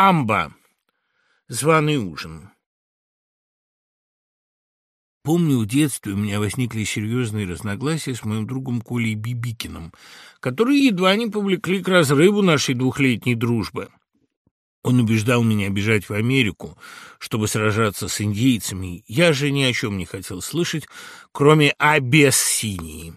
Амба. Званый ужин. Помню, в детстве у меня возникли серьезные разногласия с моим другом Колей Бибикиным, которые едва не повлекли к разрыву нашей двухлетней дружбы. Он убеждал меня бежать в Америку, чтобы сражаться с индейцами. Я же ни о чем не хотел слышать, кроме Абиссинии.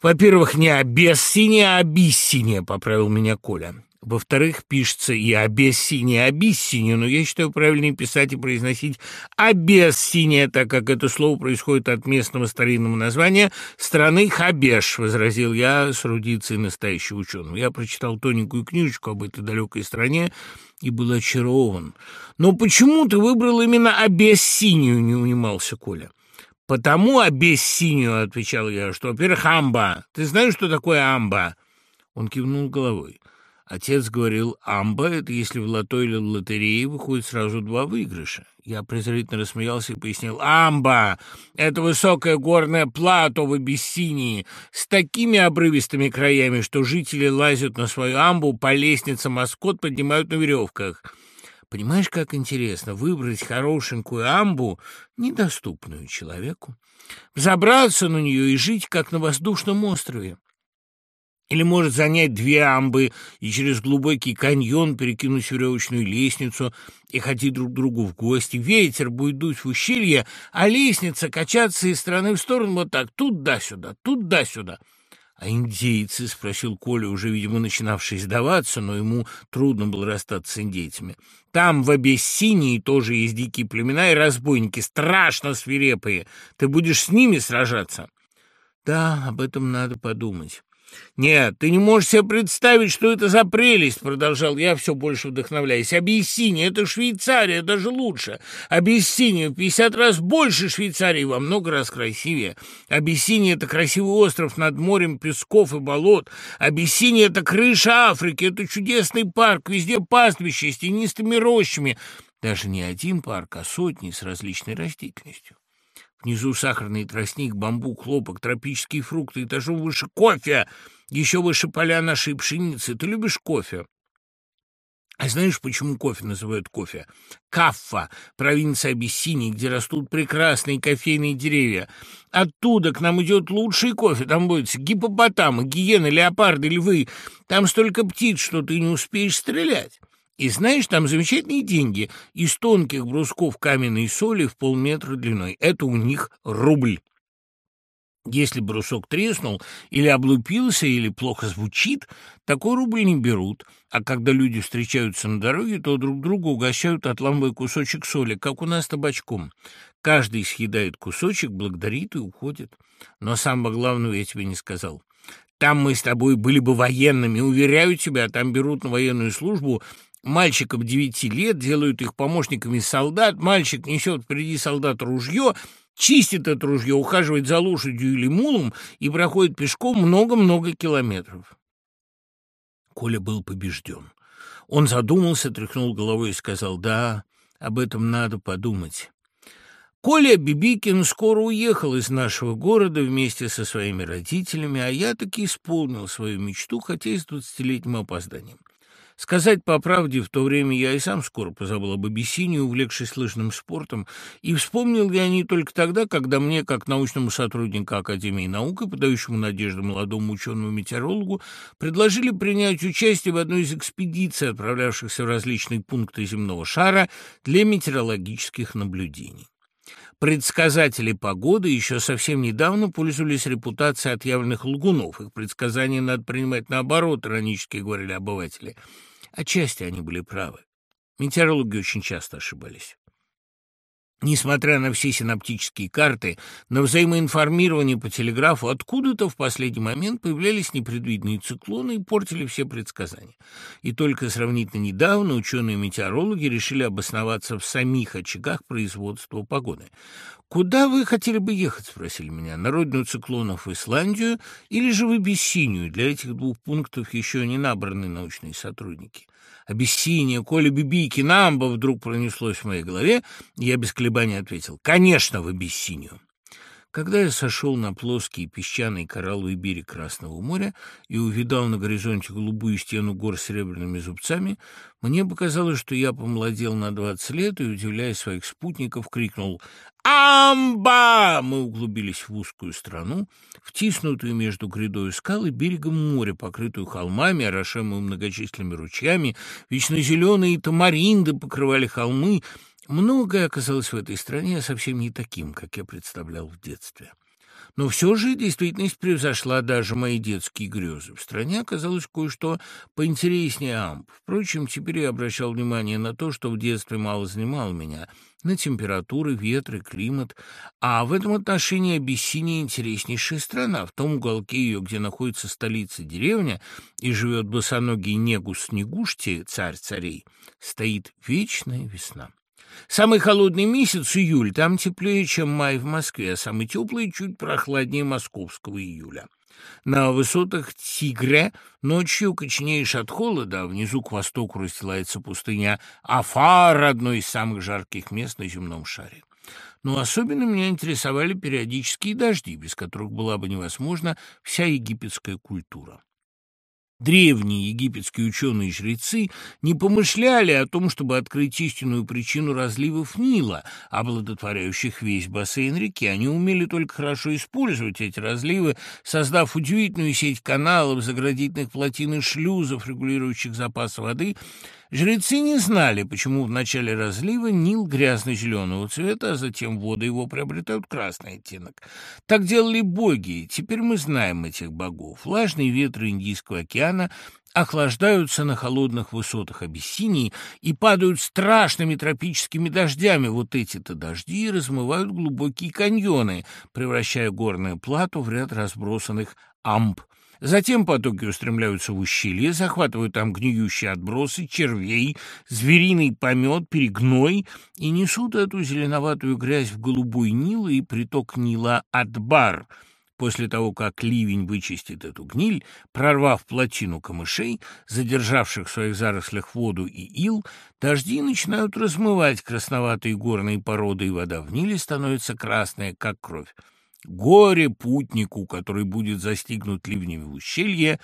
Во-первых, не Абиссиния, а Абиссиния, поправил меня Коля. Во-вторых, пишется и «Абессиния», «Абиссиния», но я считаю правильнее писать и произносить «Абессиния», так как это слово происходит от местного старинного названия страны Хабеш, возразил я с рудицей настоящего ученого. Я прочитал тоненькую книжечку об этой далекой стране и был очарован. «Но почему ты выбрал именно Абессинию?» — не унимался Коля. «Потому Абессинию», — отвечал я, — «что, во-первых, амба. Ты знаешь, что такое амба?» Он кивнул головой. Отец говорил, амба — это если в лото или лотерее выходит сразу два выигрыша. Я презрительно рассмеялся и пояснил, амба — это высокое горное плато в Абиссинии с такими обрывистыми краями, что жители лазят на свою амбу по лестницам, маскот поднимают на веревках. Понимаешь, как интересно выбрать хорошенькую амбу, недоступную человеку, взобраться на нее и жить, как на воздушном острове. Или может занять две амбы и через глубокий каньон перекинуть веревочную лестницу и ходить друг к другу в гости. Ветер будет дуть в ущелье, а лестница качаться из стороны в сторону вот так, туда-сюда, туда-сюда. «А индейцы?» — спросил Коля, уже, видимо, начинавший сдаваться, но ему трудно было расстаться с индейцами. «Там, в Абиссинии, тоже есть дикие племена и разбойники, страшно свирепые. Ты будешь с ними сражаться?» «Да, об этом надо подумать». «Нет, ты не можешь себе представить, что это за прелесть», — продолжал я, все больше вдохновляясь. «Абиссиния — это Швейцария, даже лучше. Абиссиния в пятьдесят раз больше Швейцарии, во много раз красивее. Абиссиния — это красивый остров над морем песков и болот. Абиссиния — это крыша Африки, это чудесный парк, везде пастбище с тенистыми рощами. Даже не один парк, а сотни с различной растительностью. Внизу сахарный тростник, бамбук, хлопок, тропические фрукты, этажом выше кофе, еще выше поля нашей пшеницы. Ты любишь кофе? А знаешь, почему кофе называют кофе? Каффа, провинция Абиссинии, где растут прекрасные кофейные деревья. Оттуда к нам идет лучший кофе. Там будут гипопотамы, гиены, леопарды, львы. Там столько птиц, что ты не успеешь стрелять. И знаешь, там замечательные деньги из тонких брусков каменной соли в полметра длиной. Это у них рубль. Если брусок треснул или облупился, или плохо звучит, такой рубль не берут. А когда люди встречаются на дороге, то друг друга угощают отламывая кусочек соли, как у нас табачком. Каждый съедает кусочек, благодарит и уходит. Но самого главного я тебе не сказал. Там мы с тобой были бы военными, уверяю тебя, там берут на военную службу Мальчикам девяти лет делают их помощниками солдат, мальчик несет впереди солдат ружье, чистит это ружье, ухаживает за лошадью или мулом и проходит пешком много-много километров. Коля был побежден. Он задумался, тряхнул головой и сказал, «Да, об этом надо подумать». Коля Бибикин скоро уехал из нашего города вместе со своими родителями, а я таки исполнил свою мечту, хотя и с двадцатилетним опозданием. Сказать по правде, в то время я и сам скоро позабыл об Абиссинии, увлекшись лыжным спортом, и вспомнил я не только тогда, когда мне, как научному сотруднику Академии наук и подающему надежды молодому ученому-метеорологу, предложили принять участие в одной из экспедиций, отправлявшихся в различные пункты земного шара для метеорологических наблюдений. Предсказатели погоды еще совсем недавно пользовались репутацией отъявленных лгунов. Их предсказания надо принимать наоборот, иронически говорили обыватели. Отчасти они были правы. Метеорологи очень часто ошибались. Несмотря на все синаптические карты, на взаимоинформирование по телеграфу откуда-то в последний момент появлялись непредвиденные циклоны и портили все предсказания. И только сравнительно недавно ученые-метеорологи решили обосноваться в самих очагах производства погоды. «Куда вы хотели бы ехать?» — спросили меня. «На родину циклонов в Исландию или же в Абиссинию? Для этих двух пунктов еще не набраны научные сотрудники». Абиссиния, Коля Бибики, Намба вдруг пронеслось в моей голове, и я без колебаний ответил. «Конечно, в Абиссинию». Когда я сошел на плоский песчаный коралловый берег Красного моря и увидал на горизонте голубую стену гор с серебряными зубцами, мне показалось, что я помолодел на двадцать лет и, удивляя своих спутников, крикнул «Амба!». Мы углубились в узкую страну, втиснутую между грядой скал и берегом моря, покрытую холмами, орошаемую многочисленными ручьями, вечно зеленые тамаринды покрывали холмы, Многое оказалось в этой стране совсем не таким, как я представлял в детстве. Но все же действительность превзошла даже мои детские грезы. В стране оказалось кое-что поинтереснее амп. Впрочем, теперь я обращал внимание на то, что в детстве мало занимало меня, на температуры, ветры, климат. А в этом отношении Абиссиния интереснейшая страна. В том уголке ее, где находится столица деревня и живет босоногий Негус Негушти, царь царей, стоит вечная весна. Самый холодный месяц — июль, там теплее, чем май в Москве, а самый теплый — чуть прохладнее московского июля. На высотах Тигре ночью коченеешь от холода, а внизу к востоку расстилается пустыня Афар, одно из самых жарких мест на земном шаре. Но особенно меня интересовали периодические дожди, без которых была бы невозможна вся египетская культура. Древние египетские ученые-жрецы не помышляли о том, чтобы открыть истинную причину разливов Нила, обладотворяющих весь бассейн реки. Они умели только хорошо использовать эти разливы, создав удивительную сеть каналов, заградительных плотин и шлюзов, регулирующих запас воды – Жрецы не знали, почему в начале разлива Нил грязно-зеленого цвета, а затем воды его приобретают красный оттенок. Так делали боги, теперь мы знаем этих богов. Влажные ветры Индийского океана охлаждаются на холодных высотах Абиссинии и падают страшными тропическими дождями. Вот эти-то дожди размывают глубокие каньоны, превращая горное плато в ряд разбросанных амп. Затем потоки устремляются в ущелье, захватывают там гниющие отбросы, червей, звериный помет, перегной и несут эту зеленоватую грязь в голубой Нил и приток Нила Адбар. После того, как ливень вычистит эту гниль, прорвав плотину камышей, задержавших в своих зарослях воду и ил, дожди начинают размывать красноватые горные породы, и вода в Ниле становится красная, как кровь. Горе путнику, который будет застигнут ливнями в ущелье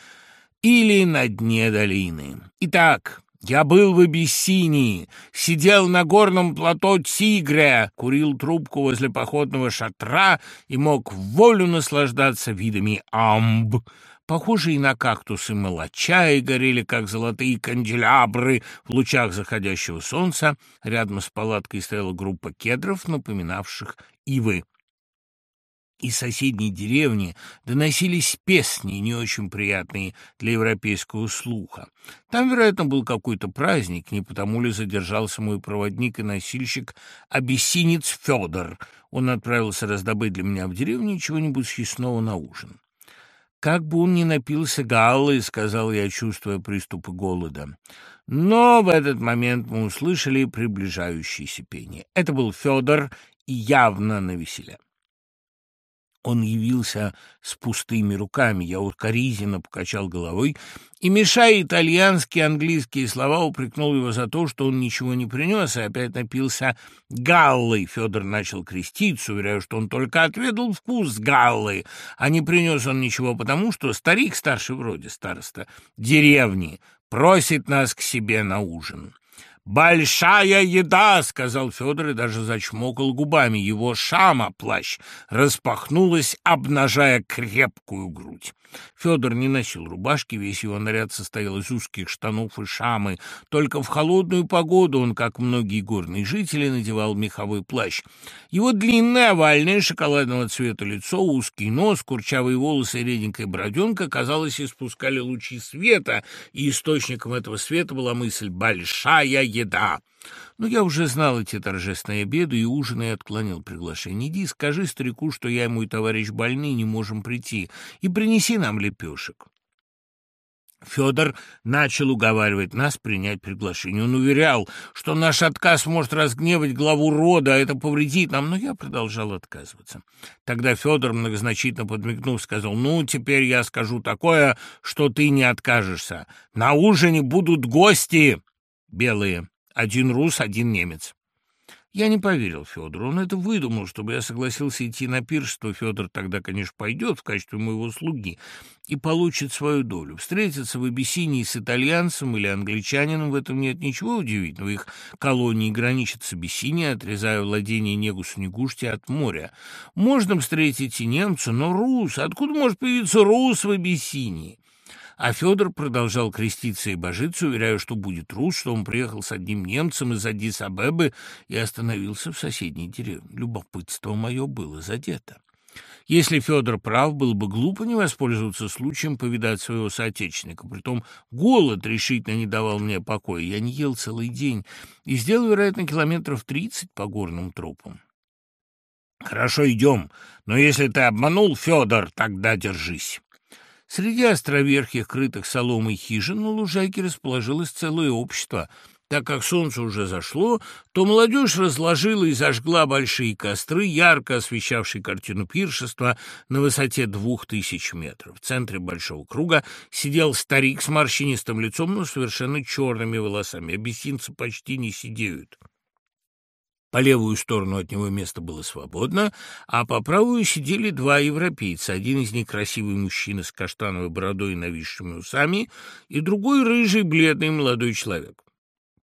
или на дне долины. Итак, я был в Абиссинии, сидел на горном плато Тигря, курил трубку возле походного шатра и мог в волю наслаждаться видами амб. Похожие на кактусы молочаи горели, как золотые канделябры в лучах заходящего солнца. Рядом с палаткой стояла группа кедров, напоминавших ивы. Из соседней деревни доносились песни, не очень приятные для европейского слуха. Там, вероятно, был какой-то праздник, не потому ли задержался мой проводник и носильщик абиссинец Федор. Он отправился раздобыть для меня в деревне чего-нибудь съестного на ужин. «Как бы он ни напился галлы», — сказал я, чувствуя приступы голода. Но в этот момент мы услышали приближающееся пение. Это был Федор и явно навеселе. Он явился с пустыми руками. Я укоризненно покачал головой и, мешая итальянские и английские слова, упрекнул его за то, что он ничего не принес, и опять напился галлой. Федор начал креститься, уверяя, что он только отведал вкус галлы, а не принес он ничего, потому что старик, старший вроде староста, деревни, просит нас к себе на ужин. «Большая еда!» — сказал Федор и даже зачмокал губами. Его шама-плащ распахнулась, обнажая крепкую грудь. Федор не носил рубашки, весь его наряд состоял из узких штанов и шамы. Только в холодную погоду он, как многие горные жители, надевал меховой плащ. Его длинное, овальное, шоколадного цвета лицо, узкий нос, курчавые волосы и реденькая броденка, казалось, испускали лучи света, и источником этого света была мысль «большая еда». Но я уже знал эти торжественные обеды и ужины и отклонил приглашение. Иди, скажи старику, что я ему и товарищ больны не можем прийти, и принеси нам лепешек. Федор начал уговаривать нас принять приглашение. Он уверял, что наш отказ может разгневать главу рода, а это повредит нам, но я продолжал отказываться. Тогда Федор, многозначительно подмигнув, сказал, «Ну, теперь я скажу такое, что ты не откажешься. На ужине будут гости белые». Один рус, один немец. Я не поверил Федору. Он это выдумал, чтобы я согласился идти на пиршество. Федор тогда, конечно, пойдет в качестве моего слуги и получит свою долю. Встретиться в Абиссинии с итальянцем или англичанином в этом нет ничего удивительного. Их колонии граничат с Абиссинией, отрезая владение Негусу-Негушти от моря. Можно встретить и немца, но рус. Откуда может появиться рус в Абиссинии? А Федор продолжал креститься и божиться, уверяя, что будет рус, что он приехал с одним немцем из Адис-Абебы и остановился в соседней деревне. Любопытство мое было задето. Если Федор прав, было бы глупо не воспользоваться случаем повидать своего соотечественника. Притом голод решительно не давал мне покоя. Я не ел целый день и сделал, вероятно, километров тридцать по горным тропам. «Хорошо, идем. Но если ты обманул, Федор, тогда держись». Среди островерхих, крытых соломой хижин на лужайке расположилось целое общество. Так как солнце уже зашло, то молодежь разложила и зажгла большие костры, ярко освещавшие картину пиршества на высоте двух тысяч метров. В центре большого круга сидел старик с морщинистым лицом, но совершенно черными волосами. Абиссинцы почти не сидеют. По левую сторону от него место было свободно, а по правую сидели два европейца. Один из них красивый мужчина с каштановой бородой и нависшими усами, и другой рыжий, бледный молодой человек.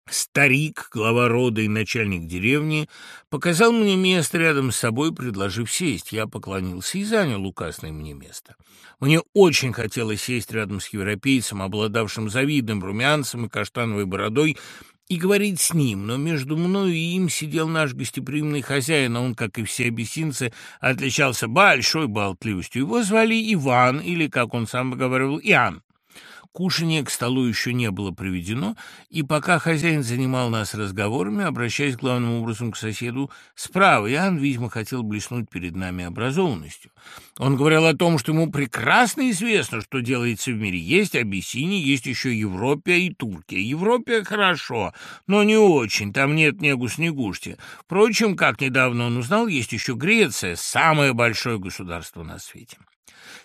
Старик, глава рода и начальник деревни, показал мне место рядом с собой, предложив сесть. Я поклонился и занял указанное мне место. Мне очень хотелось сесть рядом с европейцем, обладавшим завидным румянцем и каштановой бородой, и говорить с ним, но между мною и им сидел наш гостеприимный хозяин, а он, как и все абиссинцы, отличался большой болтливостью. Его звали Иван, или, как он сам говорил, Иоанн. Кушанье к столу еще не было приведено, и пока хозяин занимал нас разговорами, обращаясь главным образом к соседу справа, Иоанн, видимо, хотел блеснуть перед нами образованностью. Он говорил о том, что ему прекрасно известно, что делается в мире. Есть Абиссиния, есть еще Европа и Туркия. Европа хорошо, но не очень, там нет негу-снегушки. Впрочем, как недавно он узнал, есть еще Греция, самое большое государство на свете.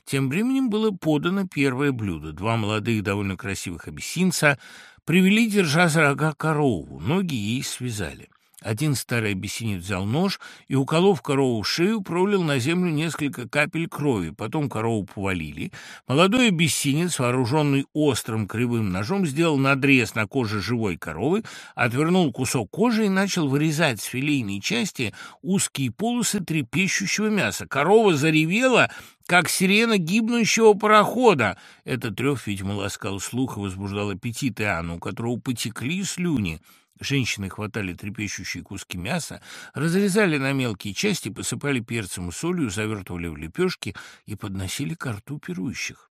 Тем временем было подано первое блюдо. Два молодых, довольно красивых абиссинца привели, держа за рога корову, ноги ей связали. Один старый обессинец взял нож и, уколов корову шею, пролил на землю несколько капель крови. Потом корову повалили. Молодой обессинец, вооруженный острым кривым ножом, сделал надрез на коже живой коровы, отвернул кусок кожи и начал вырезать с филейной части узкие полосы трепещущего мяса. Корова заревела, как сирена гибнущего парохода. Этот рев, видимо, ласкал слух и возбуждал аппетит Иоанна, у которого потекли слюни. Женщины хватали трепещущие куски мяса, разрезали на мелкие части, посыпали перцем и солью, завертывали в лепешки и подносили к рту пирующих.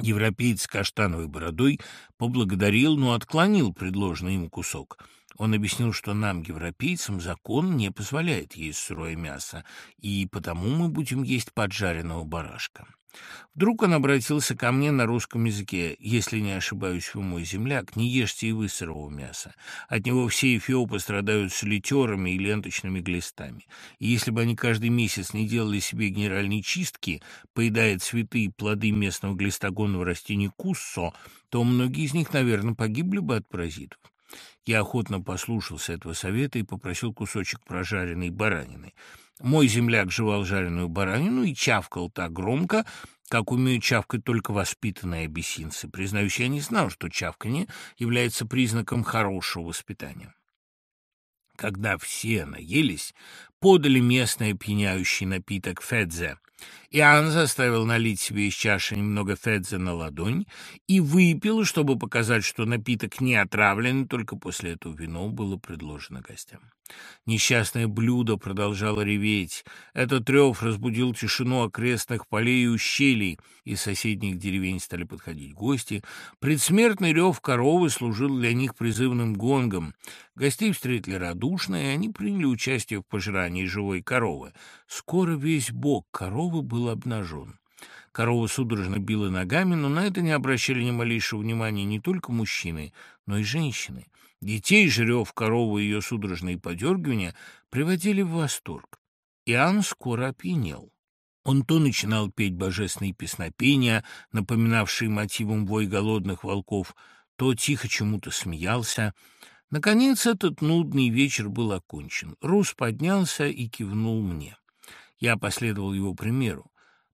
Европеец с каштановой бородой поблагодарил, но отклонил предложенный ему кусок. Он объяснил, что нам, европейцам, закон не позволяет есть сырое мясо, и потому мы будем есть поджаренного барашка. Вдруг он обратился ко мне на русском языке. «Если не ошибаюсь, вы мой земляк, не ешьте и вы сырого мяса. От него все эфиопы страдают солитерами и ленточными глистами. И если бы они каждый месяц не делали себе генеральной чистки, поедая цветы и плоды местного глистогонного растения куссо, то многие из них, наверное, погибли бы от паразитов. Я охотно послушался этого совета и попросил кусочек прожаренной баранины. Мой земляк жевал жареную баранину и чавкал так громко, как умеют чавкать только воспитанные абиссинцы. Признаюсь, я не знал, что чавканье является признаком хорошего воспитания. Когда все наелись, подали местный опьяняющий напиток федзе. Иоанн заставил налить себе из чаши немного федзе на ладонь и выпил, чтобы показать, что напиток не отравлен, только после этого вино было предложено гостям. Несчастное блюдо продолжало реветь. Этот рев разбудил тишину окрестных полей и ущелий. Из соседних деревень стали подходить гости. Предсмертный рев коровы служил для них призывным гонгом. Гостей встретили радушно, и они приняли участие в пожирании живой коровы. Скоро весь бок коровы был обнажен. Корова судорожно била ногами, но на это не обращали ни малейшего внимания не только мужчины, но и женщины. Детей жрев корову и ее судорожные подергивания приводили в восторг. Иоанн скоро опьянел. Он то начинал петь божественные песнопения, напоминавшие мотивом вой голодных волков, то тихо чему-то смеялся. Наконец этот нудный вечер был окончен. Рус поднялся и кивнул мне. Я последовал его примеру.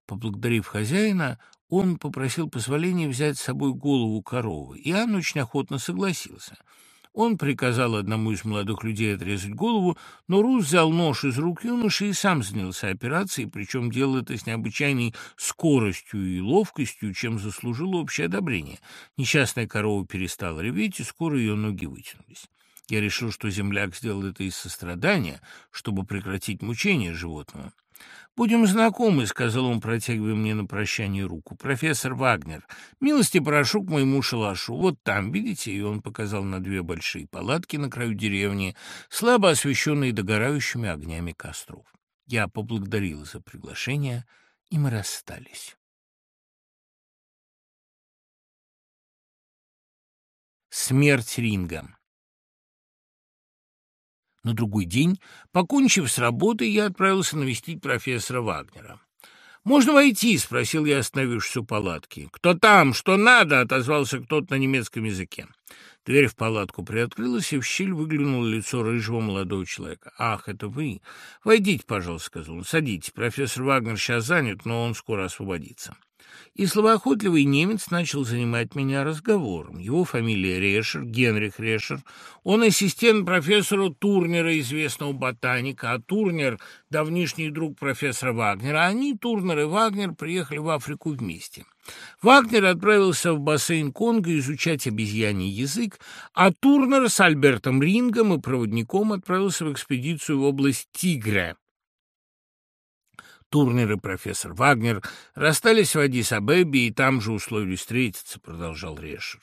Поблагодарив хозяина, он попросил позволения взять с собой голову коровы, и очень охотно согласился. Он приказал одному из молодых людей отрезать голову, но Рус взял нож из рук юноши и сам занялся операцией, причем делал это с необычайной скоростью и ловкостью, чем заслужил общее одобрение. Несчастная корова перестала реветь, и скоро ее ноги вытянулись. Я решил, что земляк сделал это из сострадания, чтобы прекратить мучение животного. «Будем знакомы», — сказал он, протягивая мне на прощание руку. «Профессор Вагнер, милости прошу к моему шалашу. Вот там, видите?» И он показал на две большие палатки на краю деревни, слабо освещенные догорающими огнями костров. Я поблагодарил за приглашение, и мы расстались. Смерть Ринга на другой день, покончив с работой, я отправился навестить профессора Вагнера. «Можно войти?» — спросил я, остановившись у палатки. «Кто там? Что надо?» — отозвался кто-то на немецком языке. Дверь в палатку приоткрылась, и в щель выглянуло лицо рыжего молодого человека. «Ах, это вы! Войдите, пожалуйста», — сказал он. «Садитесь. Профессор Вагнер сейчас занят, но он скоро освободится». И словоохотливый немец начал занимать меня разговором. Его фамилия Решер, Генрих Решер. Он ассистент профессора Турнера, известного ботаника, а Турнер — давнишний друг профессора Вагнера. Они, Турнер и Вагнер, приехали в Африку вместе. Вагнер отправился в бассейн Конго изучать обезьяний язык, а Турнер с Альбертом Рингом и проводником отправился в экспедицию в область Тигра. Турнер и профессор Вагнер расстались в Адис-Абебе и там же условились встретиться, продолжал Решер.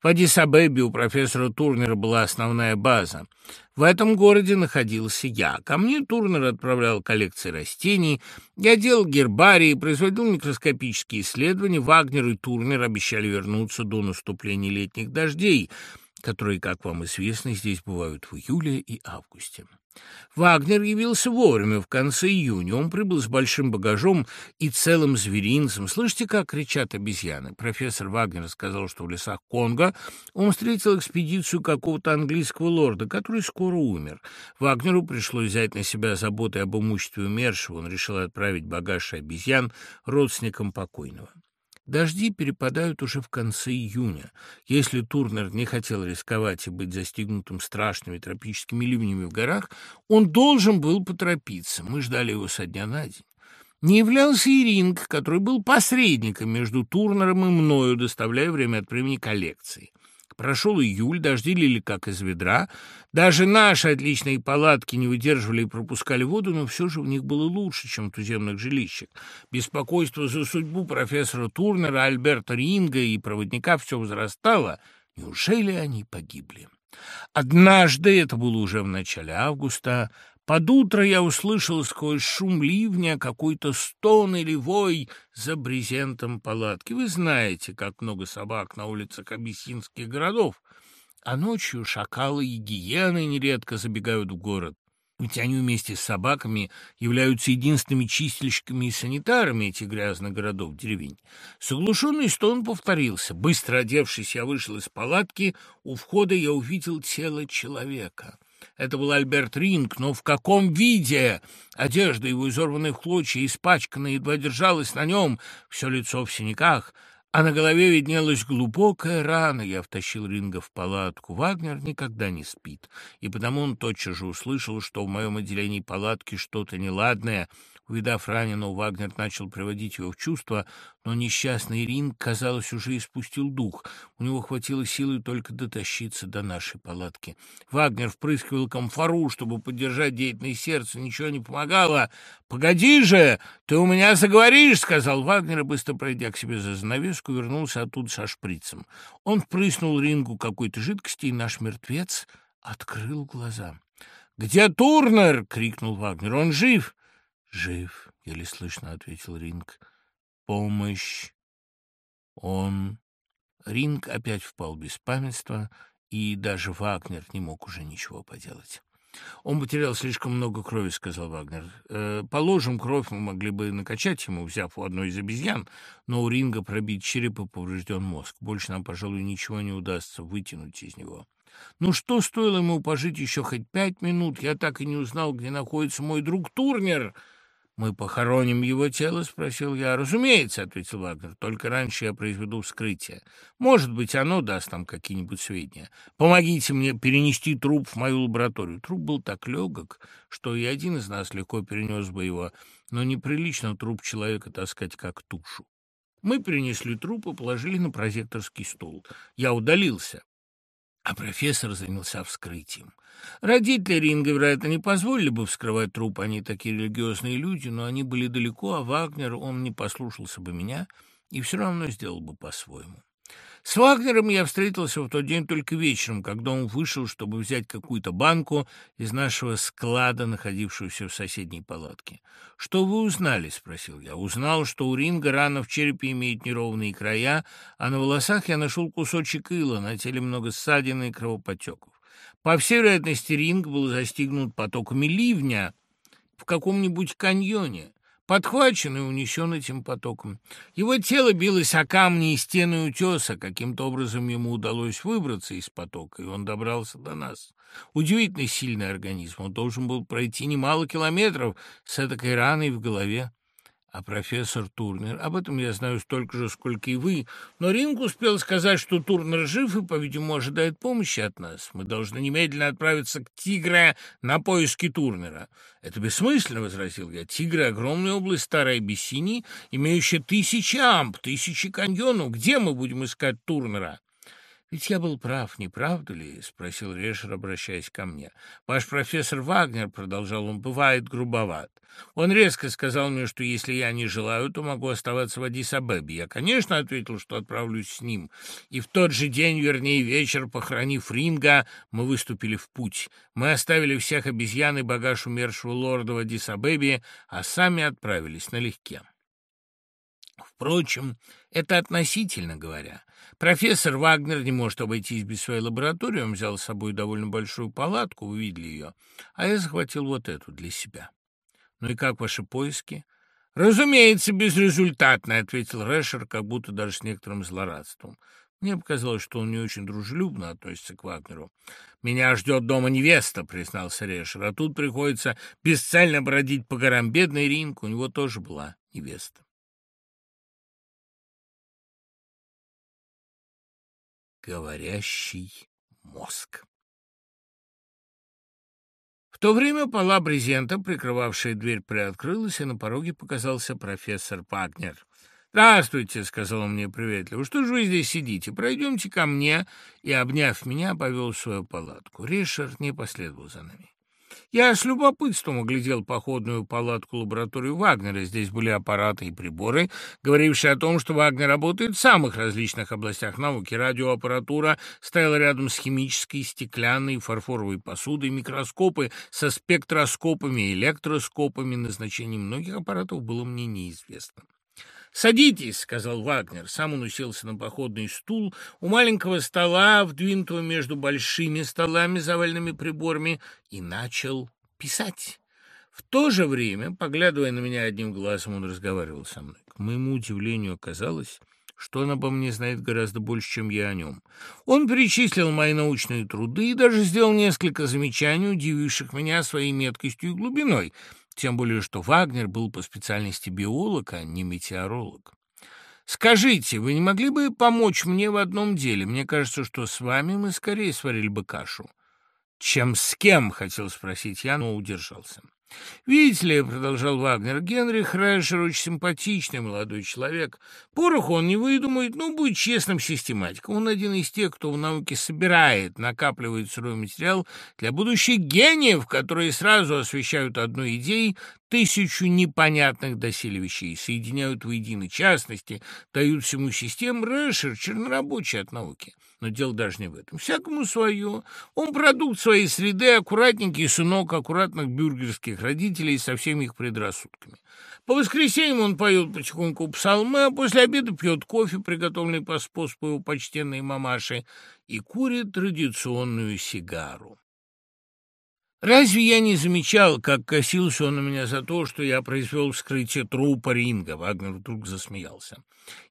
В Адис-Абебе у профессора Турнера была основная база. В этом городе находился я. Ко мне Турнер отправлял коллекции растений, я делал гербарии, производил микроскопические исследования. Вагнер и Турнер обещали вернуться до наступления летних дождей, которые, как вам известно, здесь бывают в июле и августе. Вагнер явился вовремя, в конце июня. Он прибыл с большим багажом и целым зверинцем. Слышите, как кричат обезьяны? Профессор Вагнер сказал, что в лесах Конго он встретил экспедицию какого-то английского лорда, который скоро умер. Вагнеру пришлось взять на себя заботы об имуществе умершего. Он решил отправить багаж обезьян родственникам покойного. Дожди перепадают уже в конце июня. Если Турнер не хотел рисковать и быть застигнутым страшными тропическими ливнями в горах, он должен был поторопиться. Мы ждали его со дня на день. Не являлся и Ринг, который был посредником между Турнером и мною, доставляя время от времени коллекции. Прошел июль, дожди лили как из ведра. Даже наши отличные палатки не выдерживали и пропускали воду, но все же в них было лучше, чем в туземных жилищах. Беспокойство за судьбу профессора Турнера, Альберта Ринга и проводника все возрастало. Неужели они погибли? Однажды, это было уже в начале августа, под утро я услышал сквозь шум ливня какой-то стон или вой за брезентом палатки. Вы знаете, как много собак на улицах абиссинских городов. А ночью шакалы и гиены нередко забегают в город. Ведь они вместе с собаками являются единственными чистильщиками и санитарами этих грязных городов, деревень. Соглушенный стон повторился. Быстро одевшись, я вышел из палатки. У входа я увидел тело человека. Это был Альберт Ринг, но в каком виде? Одежда его, изорванная в клочья, испачканная, едва держалась на нем, все лицо в синяках, а на голове виднелась глубокая рана. Я втащил Ринга в палатку. Вагнер никогда не спит, и потому он тотчас же услышал, что в моем отделении палатки что-то неладное — Увидав раненого, Вагнер начал приводить его в чувство, но несчастный Ринг, казалось, уже испустил дух. У него хватило силы только дотащиться до нашей палатки. Вагнер впрыскивал комфору, чтобы поддержать деятельное сердце. Ничего не помогало. «Погоди же! Ты у меня заговоришь!» — сказал Вагнер, быстро пройдя к себе за занавеску, вернулся оттуда со шприцем. Он впрыснул Рингу какой-то жидкости, и наш мертвец открыл глаза. «Где Турнер?» — крикнул Вагнер. «Он жив!» «Жив», — еле слышно ответил Ринг. «Помощь». Он... Ринг опять впал в беспамятство, и даже Вагнер не мог уже ничего поделать. «Он потерял слишком много крови», — сказал Вагнер. «Э, «Положим, кровь мы могли бы накачать ему, взяв у одной из обезьян, но у Ринга пробит череп и поврежден мозг. Больше нам, пожалуй, ничего не удастся вытянуть из него». Ну что стоило ему пожить еще хоть пять минут? Я так и не узнал, где находится мой друг Турнер. «Мы похороним его тело?» — спросил я. «Разумеется», — ответил Вагнер. «Только раньше я произведу вскрытие. Может быть, оно даст нам какие-нибудь сведения. Помогите мне перенести труп в мою лабораторию». Труп был так легок, что и один из нас легко перенес бы его, но неприлично труп человека таскать как тушу. Мы принесли труп и положили на прозекторский стол. Я удалился а профессор занялся вскрытием. Родители Ринга, вероятно, не позволили бы вскрывать труп, они такие религиозные люди, но они были далеко, а Вагнер, он не послушался бы меня и все равно сделал бы по-своему. С Вагнером я встретился в тот день только вечером, когда он вышел, чтобы взять какую-то банку из нашего склада, находившегося в соседней палатке. «Что вы узнали?» — спросил я. «Узнал, что у Ринга рана в черепе имеет неровные края, а на волосах я нашел кусочек ила, на теле много ссадин и кровопотеков. По всей вероятности, Ринг был застигнут потоками ливня в каком-нибудь каньоне» подхвачен и унесен этим потоком. Его тело билось о камни и стены утеса. Каким-то образом ему удалось выбраться из потока, и он добрался до нас. Удивительно сильный организм. Он должен был пройти немало километров с этой раной в голове. А профессор Турнер, об этом я знаю столько же, сколько и вы, но Ринг успел сказать, что Турнер жив и, по-видимому, ожидает помощи от нас. Мы должны немедленно отправиться к Тигре на поиски Турнера. Это бессмысленно, — возразил я. Тигры — огромная область старой Абиссинии, имеющая тысячи амп, тысячи каньонов. Где мы будем искать Турнера? «Ведь я был прав, не правда ли?» — спросил Решер, обращаясь ко мне. «Ваш профессор Вагнер, — продолжал он, — бывает грубоват. Он резко сказал мне, что если я не желаю, то могу оставаться в Адис-Абебе. Я, конечно, ответил, что отправлюсь с ним. И в тот же день, вернее, вечер, похоронив Ринга, мы выступили в путь. Мы оставили всех обезьян и багаж умершего лорда в Адис-Абебе, а сами отправились налегке». Впрочем, это относительно говоря. Профессор Вагнер не может обойтись без своей лаборатории. Он взял с собой довольно большую палатку, вы видели ее, а я захватил вот эту для себя. Ну и как ваши поиски? Разумеется, безрезультатно, ответил Рэшер, как будто даже с некоторым злорадством. Мне показалось, что он не очень дружелюбно относится к Вагнеру. «Меня ждет дома невеста», — признался Решер, «а тут приходится бесцельно бродить по горам. Бедный Ринг, у него тоже была невеста». Говорящий мозг. В то время пола брезента, прикрывавшая дверь, приоткрылась, и на пороге показался профессор Пагнер. «Здравствуйте», — сказал он мне приветливо. «Что же вы здесь сидите? Пройдемте ко мне». И, обняв меня, повел в свою палатку. Ришард не последовал за нами. Я с любопытством оглядел походную палатку лабораторию Вагнера. Здесь были аппараты и приборы, говорившие о том, что Вагнер работает в самых различных областях науки. Радиоаппаратура стояла рядом с химической, стеклянной, фарфоровой посудой, микроскопы со спектроскопами и электроскопами. Назначение многих аппаратов было мне неизвестно. «Садитесь», — сказал Вагнер. Сам он уселся на походный стул у маленького стола, вдвинутого между большими столами, заваленными приборами, и начал писать. В то же время, поглядывая на меня одним глазом, он разговаривал со мной. К моему удивлению оказалось, что он обо мне знает гораздо больше, чем я о нем. Он перечислил мои научные труды и даже сделал несколько замечаний, удививших меня своей меткостью и глубиной — тем более что Вагнер был по специальности биолог, а не метеоролог. «Скажите, вы не могли бы помочь мне в одном деле? Мне кажется, что с вами мы скорее сварили бы кашу». «Чем с кем?» — хотел спросить я, но удержался. «Видите ли, — продолжал Вагнер, — Генрих Райшер очень симпатичный молодой человек. Порох он не выдумает, но будет честным систематиком. Он один из тех, кто в науке собирает, накапливает сырой материал для будущих гениев, которые сразу освещают одной идеей тысячу непонятных доселе вещей, соединяют воедино частности, дают всему систему. Рэшер чернорабочий от науки. Но дело даже не в этом. Всякому свое. Он продукт своей среды, аккуратненький сынок аккуратных бюргерских родителей со всеми их предрассудками. По воскресеньям он поет потихоньку псалмы, а после обеда пьет кофе, приготовленный по способу его почтенной мамаши, и курит традиционную сигару. Разве я не замечал, как косился он на меня за то, что я произвел вскрытие трупа Ринга? Вагнер вдруг засмеялся.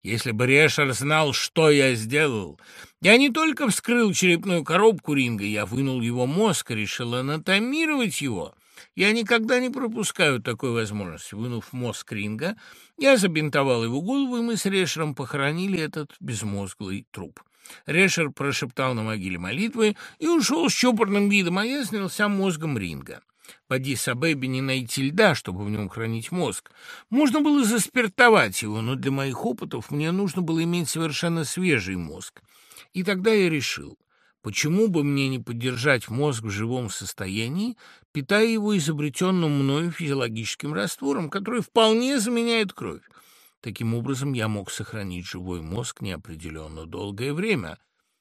Если бы Решер знал, что я сделал... Я не только вскрыл черепную коробку Ринга, я вынул его мозг и решил анатомировать его. Я никогда не пропускаю такой возможности. Вынув мозг Ринга, я забинтовал его голову, и мы с Решером похоронили этот безмозглый труп. Решер прошептал на могиле молитвы и ушел с чопорным видом, а я снялся мозгом ринга. Поди Сабеби не найти льда, чтобы в нем хранить мозг. Можно было заспиртовать его, но для моих опытов мне нужно было иметь совершенно свежий мозг. И тогда я решил, почему бы мне не поддержать мозг в живом состоянии, питая его изобретенным мною физиологическим раствором, который вполне заменяет кровь. Таким образом, я мог сохранить живой мозг неопределенно долгое время.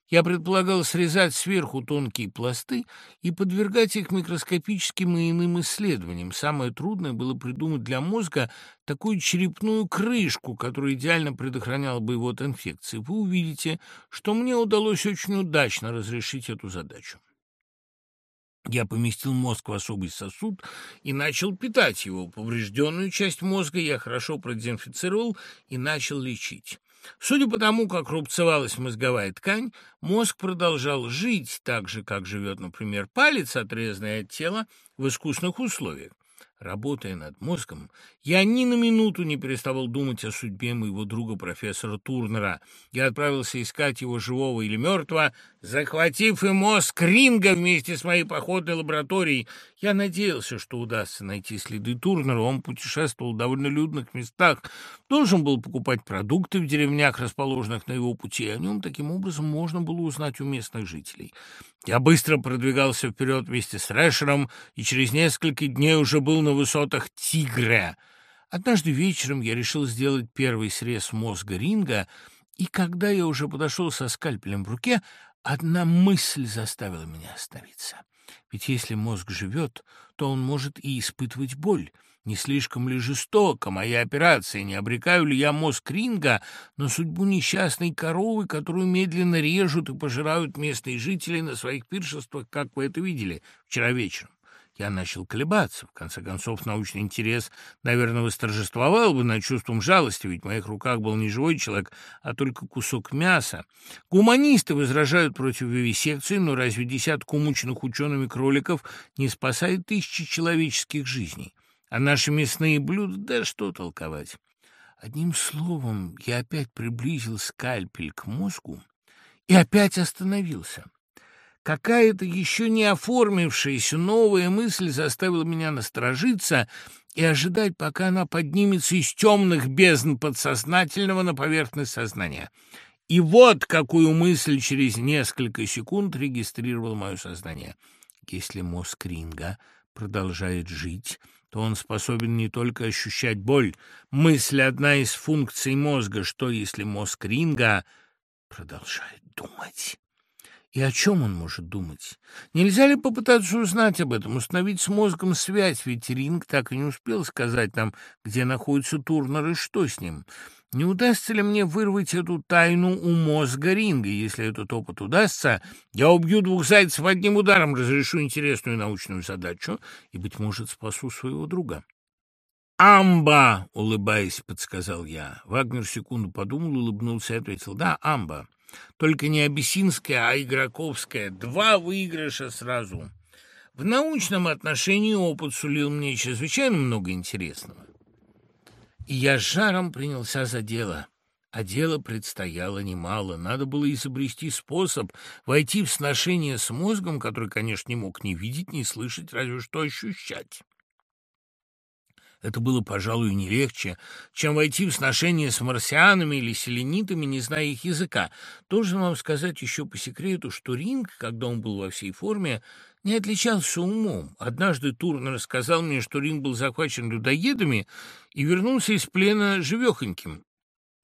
Я предполагал срезать сверху тонкие пласты и подвергать их микроскопическим и иным исследованиям. Самое трудное было придумать для мозга такую черепную крышку, которая идеально предохраняла бы его от инфекции. Вы увидите, что мне удалось очень удачно разрешить эту задачу. Я поместил мозг в особый сосуд и начал питать его. Поврежденную часть мозга я хорошо продезинфицировал и начал лечить. Судя по тому, как рубцевалась мозговая ткань, мозг продолжал жить так же, как живет, например, палец, отрезанный от тела в искусных условиях. Работая над мозгом, я ни на минуту не переставал думать о судьбе моего друга профессора Турнера. Я отправился искать его живого или мертвого, захватив и мозг Ринга вместе с моей походной лабораторией. Я надеялся, что удастся найти следы Турнера. Он путешествовал в довольно людных местах, должен был покупать продукты в деревнях, расположенных на его пути. О нем таким образом можно было узнать у местных жителей. Я быстро продвигался вперед вместе с Рэшером и через несколько дней уже был на высотах Тигря. Однажды вечером я решил сделать первый срез мозга Ринга, и когда я уже подошел со скальпелем в руке, одна мысль заставила меня остановиться. Ведь если мозг живет, то он может и испытывать боль. Не слишком ли жестоко моя операция? Не обрекаю ли я мозг Ринга на судьбу несчастной коровы, которую медленно режут и пожирают местные жители на своих пиршествах, как вы это видели вчера вечером? Я начал колебаться. В конце концов, научный интерес, наверное, восторжествовал бы над чувством жалости, ведь в моих руках был не живой человек, а только кусок мяса. Гуманисты возражают против вивисекции, но разве десяток умученных учеными кроликов не спасает тысячи человеческих жизней? А наши мясные блюда, да что толковать? Одним словом, я опять приблизил скальпель к мозгу и опять остановился. Какая-то еще не оформившаяся новая мысль заставила меня насторожиться и ожидать, пока она поднимется из темных бездн подсознательного на поверхность сознания. И вот какую мысль через несколько секунд регистрировало мое сознание. Если мозг Ринга продолжает жить, то он способен не только ощущать боль. Мысль — одна из функций мозга. Что, если мозг Ринга продолжает думать? И о чем он может думать? Нельзя ли попытаться узнать об этом, установить с мозгом связь, ведь Ринг так и не успел сказать нам, где находится Турнер и что с ним. Не удастся ли мне вырвать эту тайну у мозга Ринга? Если этот опыт удастся, я убью двух зайцев одним ударом, разрешу интересную научную задачу и, быть может, спасу своего друга. «Амба!» — улыбаясь, подсказал я. Вагнер секунду подумал, улыбнулся и ответил. «Да, амба. Только не абиссинская, а игроковская. Два выигрыша сразу. В научном отношении опыт сулил мне чрезвычайно много интересного. И я с жаром принялся за дело. А дело предстояло немало. Надо было изобрести способ войти в сношение с мозгом, который, конечно, не мог ни видеть, ни слышать, разве что ощущать. Это было, пожалуй, не легче, чем войти в сношение с марсианами или селенитами, не зная их языка. Должен вам сказать еще по секрету, что Ринг, когда он был во всей форме, не отличался умом. Однажды Турнер рассказал мне, что Ринг был захвачен людоедами и вернулся из плена живехоньким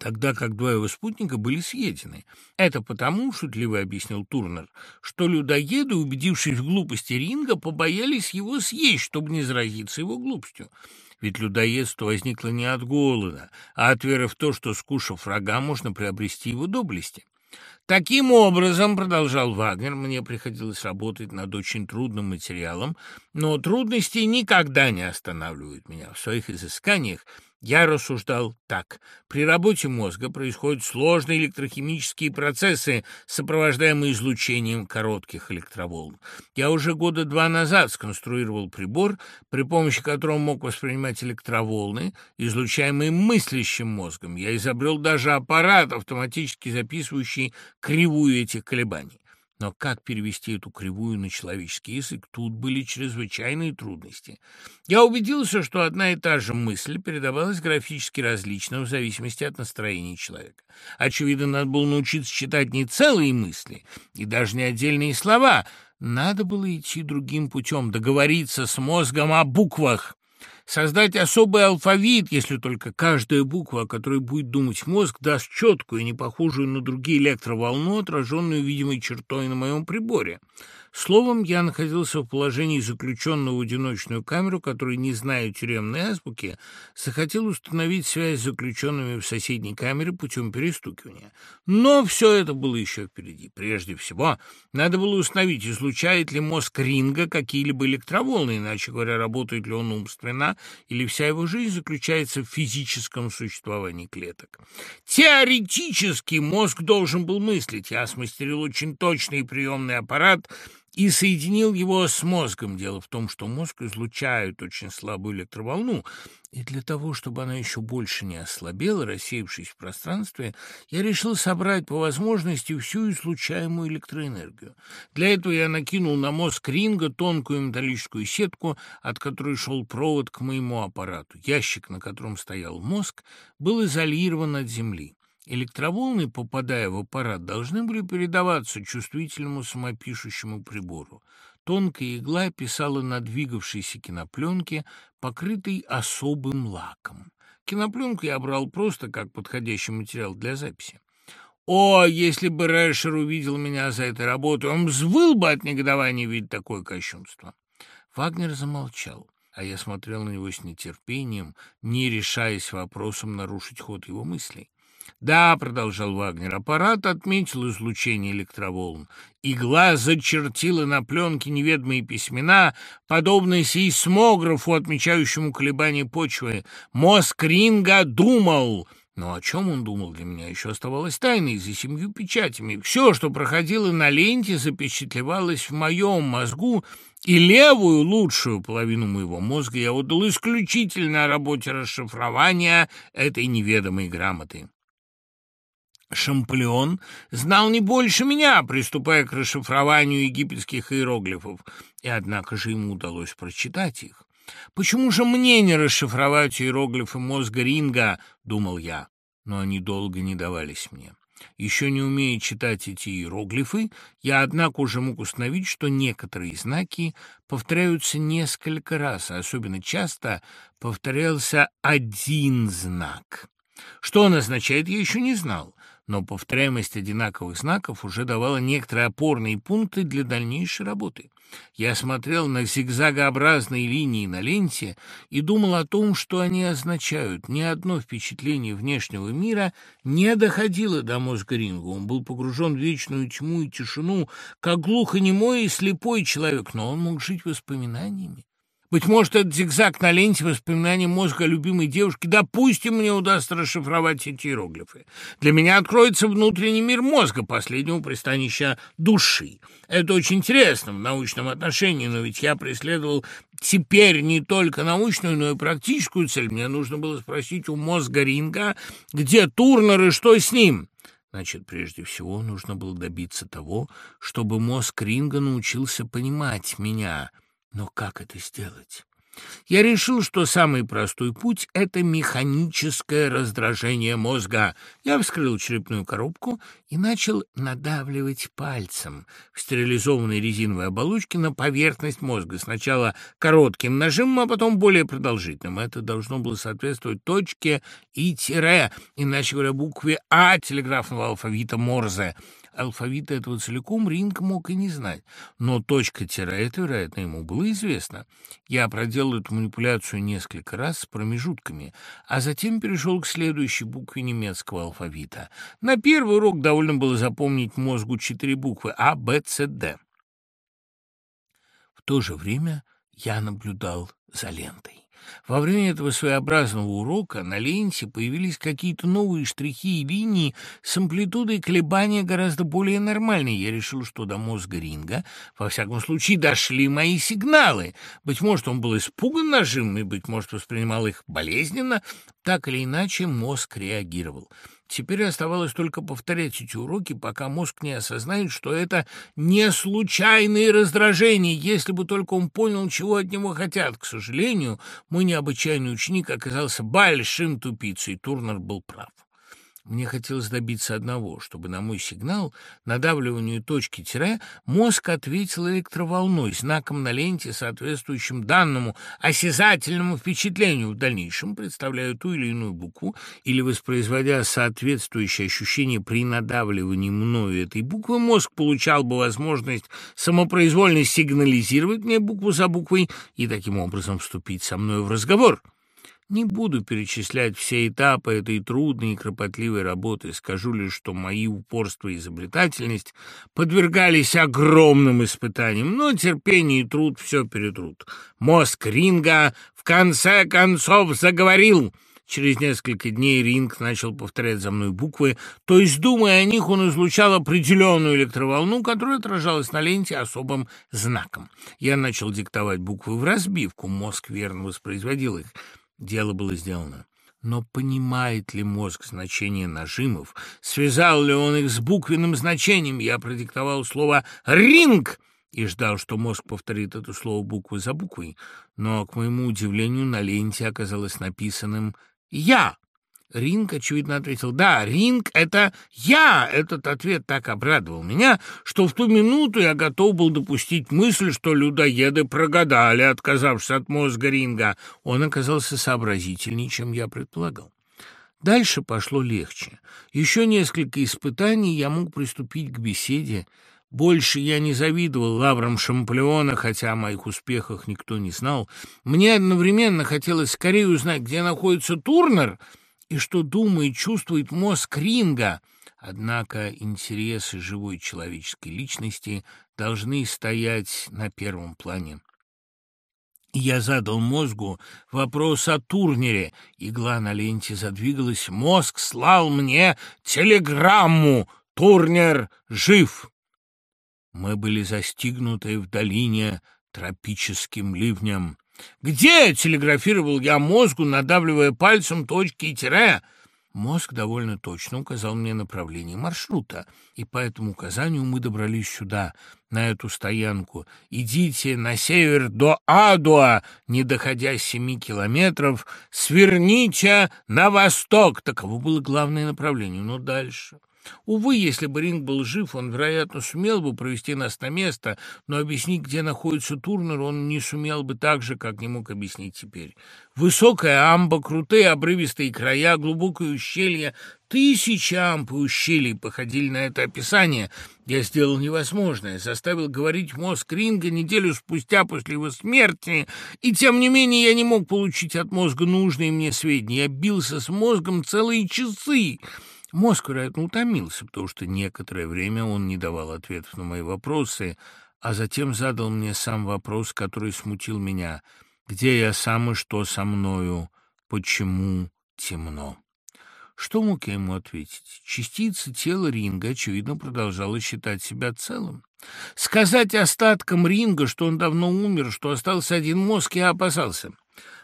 тогда как два его спутника были съедены. Это потому, шутливо объяснил Турнер, что людоеды, убедившись в глупости Ринга, побоялись его съесть, чтобы не заразиться его глупостью. Ведь людоедство возникло не от голода, а от веры в то, что, скушав врага, можно приобрести его доблести. Таким образом, продолжал Вагнер, мне приходилось работать над очень трудным материалом, но трудности никогда не останавливают меня в своих изысканиях. Я рассуждал так. При работе мозга происходят сложные электрохимические процессы, сопровождаемые излучением коротких электроволн. Я уже года два назад сконструировал прибор, при помощи которого мог воспринимать электроволны, излучаемые мыслящим мозгом. Я изобрел даже аппарат, автоматически записывающий кривую этих колебаний. Но как перевести эту кривую на человеческий язык? Тут были чрезвычайные трудности. Я убедился, что одна и та же мысль передавалась графически различно в зависимости от настроения человека. Очевидно, надо было научиться читать не целые мысли и даже не отдельные слова. Надо было идти другим путем, договориться с мозгом о буквах. Создать особый алфавит, если только каждая буква, о которой будет думать мозг, даст четкую, не похожую на другие электроволну, отраженную видимой чертой на моем приборе. Словом, я находился в положении заключенного в одиночную камеру, который, не зная тюремной азбуки, захотел установить связь с заключенными в соседней камере путем перестукивания. Но все это было еще впереди. Прежде всего, надо было установить, излучает ли мозг Ринга какие-либо электроволны, иначе говоря, работает ли он умственно, или вся его жизнь заключается в физическом существовании клеток. Теоретически мозг должен был мыслить. Я смастерил очень точный приемный аппарат — и соединил его с мозгом. Дело в том, что мозг излучает очень слабую электроволну, и для того, чтобы она еще больше не ослабела, рассеявшись в пространстве, я решил собрать по возможности всю излучаемую электроэнергию. Для этого я накинул на мозг ринга тонкую металлическую сетку, от которой шел провод к моему аппарату. Ящик, на котором стоял мозг, был изолирован от земли. Электроволны, попадая в аппарат, должны были передаваться чувствительному самопишущему прибору. Тонкая игла писала на двигавшейся кинопленке, покрытой особым лаком. Кинопленку я брал просто как подходящий материал для записи. О, если бы Рэшер увидел меня за этой работой, он взвыл бы от негодования видеть такое кощунство. Вагнер замолчал, а я смотрел на него с нетерпением, не решаясь вопросом нарушить ход его мыслей. «Да», — продолжал Вагнер, — «аппарат отметил излучение электроволн. Игла зачертила на пленке неведомые письмена, подобные сейсмографу, отмечающему колебания почвы. Мозг Ринга думал...» Но о чем он думал для меня, еще оставалось тайной за семью печатями. Все, что проходило на ленте, запечатлевалось в моем мозгу, и левую, лучшую половину моего мозга я отдал исключительно работе расшифрования этой неведомой грамоты. Шамплион знал не больше меня, приступая к расшифрованию египетских иероглифов, и однако же ему удалось прочитать их. «Почему же мне не расшифровать иероглифы мозга Ринга?» — думал я, но они долго не давались мне. Еще не умея читать эти иероглифы, я, однако, уже мог установить, что некоторые знаки повторяются несколько раз, а особенно часто повторялся один знак. Что он означает, я еще не знал, но повторяемость одинаковых знаков уже давала некоторые опорные пункты для дальнейшей работы. Я смотрел на зигзагообразные линии на ленте и думал о том, что они означают. Ни одно впечатление внешнего мира не доходило до мозга Ринга. Он был погружен в вечную тьму и тишину, как глухонемой и слепой человек, но он мог жить воспоминаниями. Быть может, этот зигзаг на ленте воспоминаний мозга любимой девушки. Допустим, мне удастся расшифровать эти иероглифы. Для меня откроется внутренний мир мозга, последнего пристанища души. Это очень интересно в научном отношении, но ведь я преследовал теперь не только научную, но и практическую цель. Мне нужно было спросить у мозга Ринга, где Турнер и что с ним. Значит, прежде всего нужно было добиться того, чтобы мозг Ринга научился понимать меня — но как это сделать? Я решил, что самый простой путь — это механическое раздражение мозга. Я вскрыл черепную коробку и начал надавливать пальцем в стерилизованной резиновой оболочке на поверхность мозга. Сначала коротким нажимом, а потом более продолжительным. Это должно было соответствовать точке и тире, иначе говоря, букве А телеграфного алфавита Морзе. Алфавита этого целиком Ринг мог и не знать, но точка-тире это, вероятно, ему было известно. Я проделал эту манипуляцию несколько раз с промежутками, а затем перешел к следующей букве немецкого алфавита. На первый урок довольно было запомнить мозгу четыре буквы А, Б, С, Д. В то же время я наблюдал за лентой. Во время этого своеобразного урока на ленте появились какие-то новые штрихи и линии с амплитудой колебания гораздо более нормальной. Я решил, что до мозга Ринга, во всяком случае, дошли мои сигналы. Быть может, он был испуган нажимами, быть может, воспринимал их болезненно. Так или иначе, мозг реагировал. Теперь оставалось только повторять эти уроки, пока мозг не осознает, что это не случайные раздражения, если бы только он понял, чего от него хотят. К сожалению, мой необычайный ученик оказался большим тупицей, Турнер был прав. Мне хотелось добиться одного, чтобы на мой сигнал, надавливанию точки тире, мозг ответил электроволной, знаком на ленте, соответствующим данному осязательному впечатлению. В дальнейшем, представляя ту или иную букву или воспроизводя соответствующее ощущение при надавливании мною этой буквы, мозг получал бы возможность самопроизвольно сигнализировать мне букву за буквой и таким образом вступить со мной в разговор. Не буду перечислять все этапы этой трудной и кропотливой работы, скажу лишь, что мои упорство и изобретательность подвергались огромным испытаниям, но терпение и труд все перетрут. Мозг Ринга в конце концов заговорил. Через несколько дней Ринг начал повторять за мной буквы, то есть, думая о них, он излучал определенную электроволну, которая отражалась на ленте особым знаком. Я начал диктовать буквы в разбивку, мозг верно воспроизводил их. Дело было сделано. Но понимает ли мозг значение нажимов? Связал ли он их с буквенным значением? Я продиктовал слово «ринг» и ждал, что мозг повторит это слово буквы за буквой. Но, к моему удивлению, на ленте оказалось написанным «Я». Ринг, очевидно, ответил «Да, Ринг — это я!» Этот ответ так обрадовал меня, что в ту минуту я готов был допустить мысль, что людоеды прогадали, отказавшись от мозга Ринга. Он оказался сообразительнее, чем я предполагал. Дальше пошло легче. Еще несколько испытаний я мог приступить к беседе. Больше я не завидовал лаврам Шамплеона, хотя о моих успехах никто не знал. Мне одновременно хотелось скорее узнать, где находится Турнер — и что думает, чувствует мозг Ринга. Однако интересы живой человеческой личности должны стоять на первом плане. Я задал мозгу вопрос о Турнере. Игла на ленте задвигалась. Мозг слал мне телеграмму. Турнер жив. Мы были застигнуты в долине тропическим ливнем. «Где?» — телеграфировал я мозгу, надавливая пальцем точки и тире. Мозг довольно точно указал мне направление маршрута, и по этому указанию мы добрались сюда, на эту стоянку. «Идите на север до Адуа, не доходя семи километров, сверните на восток». Таково было главное направление, но дальше... Увы, если бы Ринг был жив, он, вероятно, сумел бы провести нас на место, но объяснить, где находится Турнер, он не сумел бы так же, как не мог объяснить теперь. Высокая амба, крутые обрывистые края, глубокое ущелье, тысячи амб и ущелий походили на это описание. Я сделал невозможное, заставил говорить мозг Ринга неделю спустя после его смерти, и тем не менее я не мог получить от мозга нужные мне сведения. Я бился с мозгом целые часы. Мозг, вероятно, утомился, потому что некоторое время он не давал ответов на мои вопросы, а затем задал мне сам вопрос, который смутил меня. «Где я сам и что со мною? Почему темно?» Что мог я ему ответить? Частица тела Ринга, очевидно, продолжала считать себя целым. Сказать остаткам Ринга, что он давно умер, что остался один мозг, я опасался.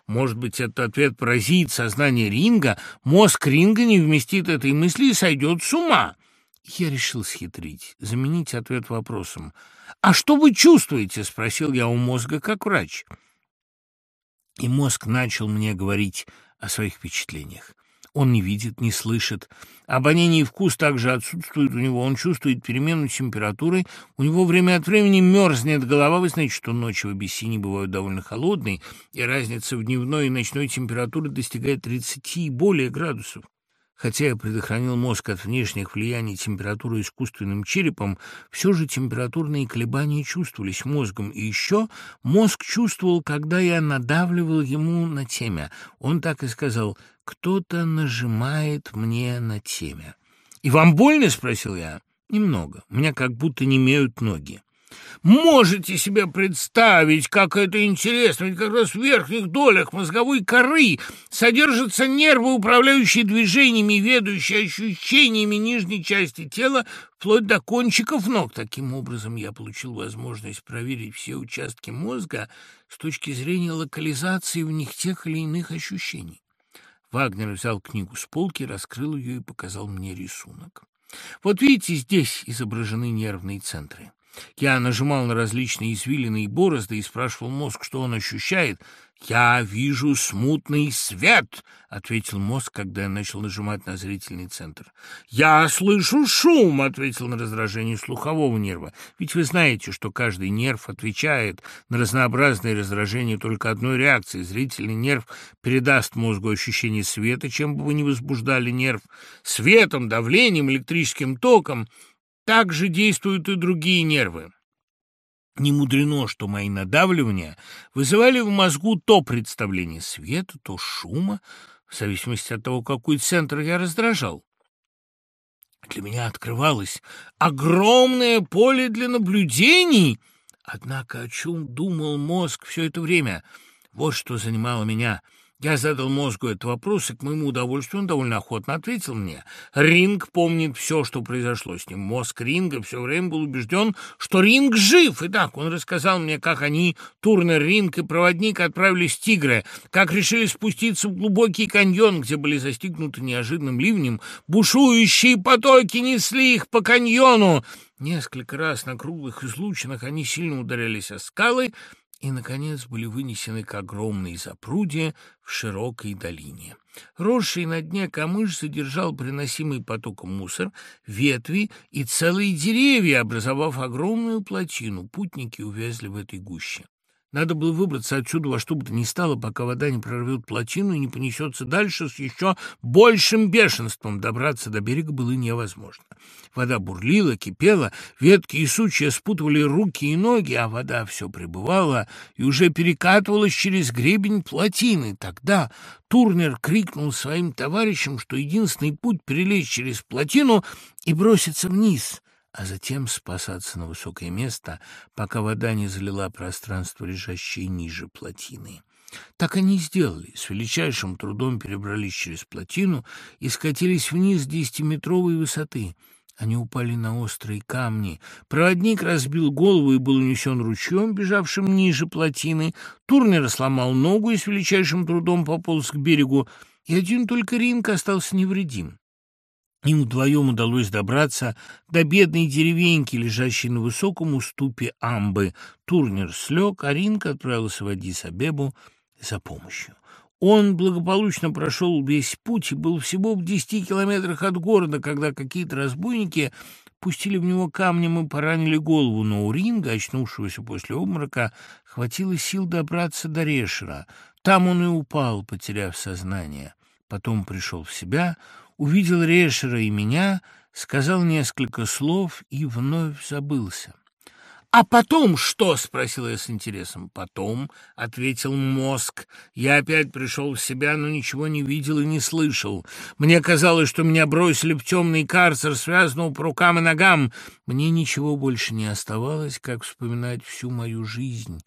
Может быть, этот ответ поразит сознание Ринга, мозг Ринга не вместит этой мысли и сойдет с ума. Я решил схитрить, заменить ответ вопросом. «А что вы чувствуете?» — спросил я у мозга как врач. И мозг начал мне говорить о своих впечатлениях. Он не видит, не слышит. Обоняние и вкус также отсутствуют у него. Он чувствует перемену температуры. У него время от времени мерзнет голова. Вы знаете, что ночи в Абиссине бывают довольно холодные, и разница в дневной и ночной температуре достигает 30 и более градусов. Хотя я предохранил мозг от внешних влияний температуры искусственным черепом, все же температурные колебания чувствовались мозгом. И еще мозг чувствовал, когда я надавливал ему на темя. Он так и сказал «Кто-то нажимает мне на темя». «И вам больно?» — спросил я. «Немного. У меня как будто не имеют ноги». Можете себе представить, как это интересно, ведь как раз в верхних долях мозговой коры содержатся нервы, управляющие движениями, ведущие ощущениями нижней части тела, вплоть до кончиков ног. Таким образом, я получил возможность проверить все участки мозга с точки зрения локализации в них тех или иных ощущений. Вагнер взял книгу с полки, раскрыл ее и показал мне рисунок. Вот видите, здесь изображены нервные центры. Я нажимал на различные извилины и борозды и спрашивал мозг, что он ощущает. «Я вижу смутный свет», — ответил мозг, когда я начал нажимать на зрительный центр. «Я слышу шум», — ответил на раздражение слухового нерва. «Ведь вы знаете, что каждый нерв отвечает на разнообразные раздражения только одной реакции. Зрительный нерв передаст мозгу ощущение света, чем бы вы ни возбуждали нерв, светом, давлением, электрическим током». Так же действуют и другие нервы. Не мудрено, что мои надавливания вызывали в мозгу то представление света, то шума, в зависимости от того, какой центр я раздражал. Для меня открывалось огромное поле для наблюдений. Однако о чем думал мозг все это время? Вот что занимало меня — я задал мозгу этот вопрос, и к моему удовольствию он довольно охотно ответил мне. Ринг помнит все, что произошло с ним. Мозг Ринга все время был убежден, что Ринг жив. И так он рассказал мне, как они, Турнер, Ринг и проводник, отправились в Тигры, как решили спуститься в глубокий каньон, где были застигнуты неожиданным ливнем. Бушующие потоки несли их по каньону. Несколько раз на круглых излучинах они сильно ударялись о скалы, и, наконец, были вынесены к огромной запруде в широкой долине. Росший на дне камыш задержал приносимый потоком мусор, ветви и целые деревья, образовав огромную плотину. Путники увязли в этой гуще. Надо было выбраться отсюда во что бы то ни стало, пока вода не прорвет плотину и не понесется дальше с еще большим бешенством. Добраться до берега было невозможно. Вода бурлила, кипела, ветки и сучья спутывали руки и ноги, а вода все пребывала и уже перекатывалась через гребень плотины. Тогда Турнер крикнул своим товарищам, что единственный путь перелезть через плотину и броситься вниз — а затем спасаться на высокое место, пока вода не залила пространство, лежащее ниже плотины. Так они и сделали. С величайшим трудом перебрались через плотину и скатились вниз с десятиметровой высоты. Они упали на острые камни. Проводник разбил голову и был унесен ручьем, бежавшим ниже плотины. Турнер сломал ногу и с величайшим трудом пополз к берегу, и один только Ринг остался невредим. Им вдвоем удалось добраться до бедной деревеньки, лежащей на высоком уступе Амбы. Турнер слег, а Ринка отправился в Адис-Абебу за помощью. Он благополучно прошел весь путь и был всего в десяти километрах от города, когда какие-то разбойники пустили в него камнем и поранили голову, но у Ринга, очнувшегося после обморока, хватило сил добраться до Решера. Там он и упал, потеряв сознание. Потом пришел в себя — увидел Решера и меня, сказал несколько слов и вновь забылся. «А потом что?» — спросил я с интересом. «Потом», — ответил мозг, — «я опять пришел в себя, но ничего не видел и не слышал. Мне казалось, что меня бросили в темный карцер, связанного по рукам и ногам. Мне ничего больше не оставалось, как вспоминать всю мою жизнь.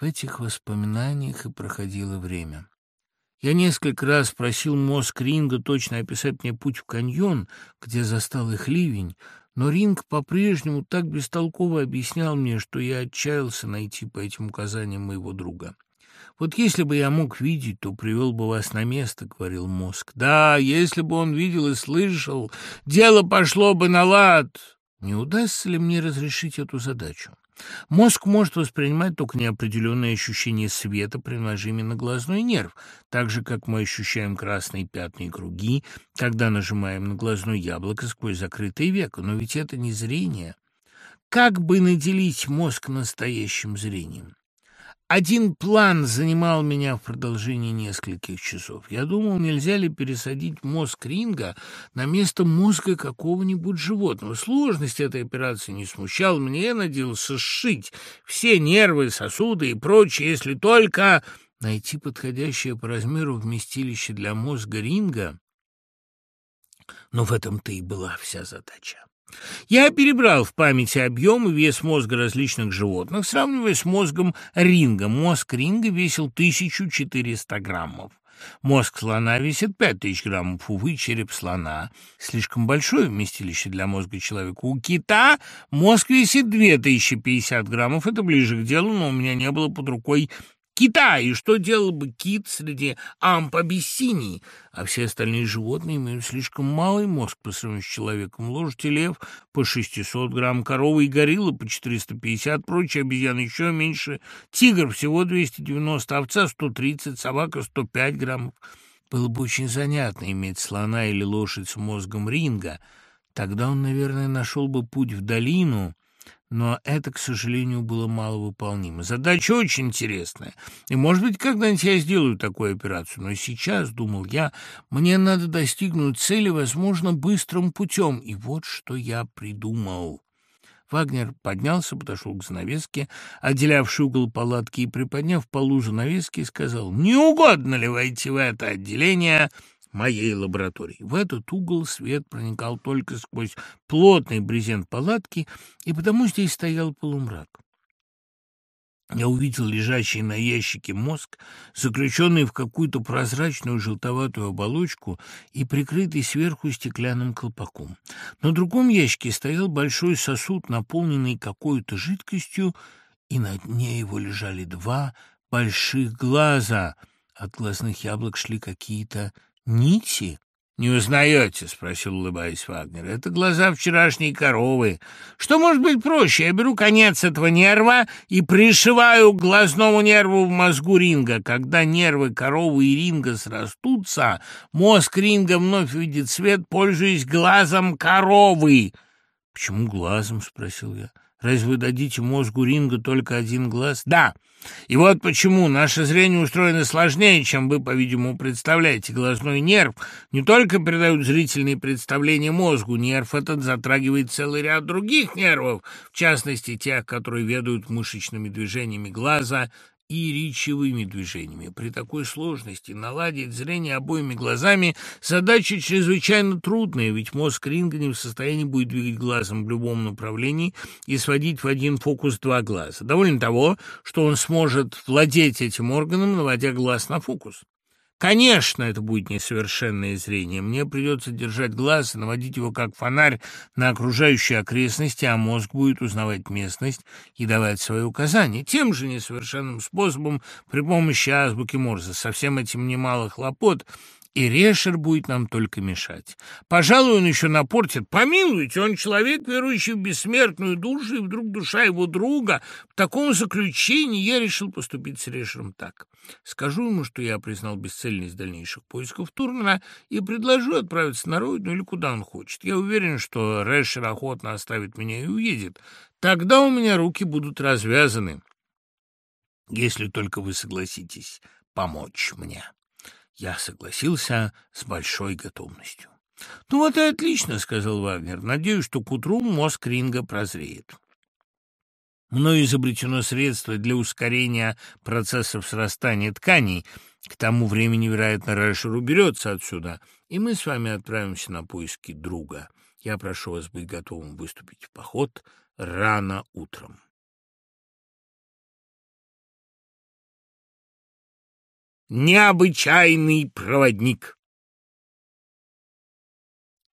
В этих воспоминаниях и проходило время». Я несколько раз просил мозг Ринга точно описать мне путь в каньон, где застал их ливень, но Ринг по-прежнему так бестолково объяснял мне, что я отчаялся найти по этим указаниям моего друга. «Вот если бы я мог видеть, то привел бы вас на место», — говорил мозг. «Да, если бы он видел и слышал, дело пошло бы на лад. Не удастся ли мне разрешить эту задачу?» Мозг может воспринимать только неопределенные ощущения света при нажиме на глазной нерв, так же, как мы ощущаем красные пятна и круги, когда нажимаем на глазное яблоко сквозь закрытое веко. Но ведь это не зрение. Как бы наделить мозг настоящим зрением? Один план занимал меня в продолжении нескольких часов. Я думал, нельзя ли пересадить мозг ринга на место мозга какого-нибудь животного. Сложность этой операции не смущала меня. Я надеялся сшить все нервы, сосуды и прочее, если только найти подходящее по размеру вместилище для мозга ринга. Но в этом-то и была вся задача. Я перебрал в памяти объем и вес мозга различных животных, сравнивая с мозгом ринга. Мозг ринга весил 1400 граммов. Мозг слона весит 5000 граммов. Увы, череп слона — слишком большое вместилище для мозга человека. У кита мозг весит 2050 граммов. Это ближе к делу, но у меня не было под рукой кита, и что делал бы кит среди ампобиссиний? А все остальные животные имеют слишком малый мозг по сравнению с человеком. Лошадь и лев по 600 грамм, корова и горилла по 450, прочие обезьяны еще меньше, тигр всего 290, овца 130, собака 105 граммов. Было бы очень занятно иметь слона или лошадь с мозгом ринга. Тогда он, наверное, нашел бы путь в долину но это, к сожалению, было маловыполнимо. Задача очень интересная, и, может быть, когда-нибудь я сделаю такую операцию, но сейчас, думал я, мне надо достигнуть цели, возможно, быстрым путем, и вот что я придумал. Вагнер поднялся, подошел к занавеске, отделявшей угол палатки, и, приподняв полу занавески, сказал, «Не угодно ли войти в это отделение?» Моей лаборатории. В этот угол свет проникал только сквозь плотный брезент палатки, и потому здесь стоял полумрак. Я увидел лежащий на ящике мозг, заключенный в какую-то прозрачную желтоватую оболочку и прикрытый сверху стеклянным колпаком. На другом ящике стоял большой сосуд, наполненный какой-то жидкостью, и на дне его лежали два больших глаза. От глазных яблок шли какие-то Нити? «Не узнаете?» — спросил, улыбаясь Вагнер. «Это глаза вчерашней коровы. Что может быть проще? Я беру конец этого нерва и пришиваю к глазному нерву в мозгу ринга. Когда нервы коровы и ринга срастутся, мозг ринга вновь видит свет, пользуясь глазом коровы». «Почему глазом?» — спросил я. «Разве вы дадите мозгу ринга только один глаз?» «Да». И вот почему наше зрение устроено сложнее, чем вы, по-видимому, представляете. Глазной нерв не только передает зрительные представления мозгу, нерв этот затрагивает целый ряд других нервов, в частности, тех, которые ведают мышечными движениями глаза и речевыми движениями. При такой сложности наладить зрение обоими глазами задача чрезвычайно трудная, ведь мозг Ринга не в состоянии будет двигать глазом в любом направлении и сводить в один фокус два глаза. Довольно того, что он сможет владеть этим органом, наводя глаз на фокус. Конечно, это будет несовершенное зрение. Мне придется держать глаз и наводить его как фонарь на окружающие окрестности, а мозг будет узнавать местность и давать свои указания. Тем же несовершенным способом при помощи азбуки Морзе. Со всем этим немало хлопот, и Решер будет нам только мешать. Пожалуй, он еще напортит. Помилуйте, он человек, верующий в бессмертную душу, и вдруг душа его друга. В таком заключении я решил поступить с Решером так. Скажу ему, что я признал бесцельность дальнейших поисков Турмана и предложу отправиться на родину или куда он хочет. Я уверен, что Решер охотно оставит меня и уедет. Тогда у меня руки будут развязаны, если только вы согласитесь помочь мне. Я согласился с большой готовностью. «Ну вот и отлично», — сказал Вагнер. «Надеюсь, что к утру мозг Ринга прозреет». Мною изобретено средство для ускорения процессов срастания тканей. К тому времени, вероятно, Рэшер уберется отсюда, и мы с вами отправимся на поиски друга. Я прошу вас быть готовым выступить в поход рано утром. Необычайный проводник.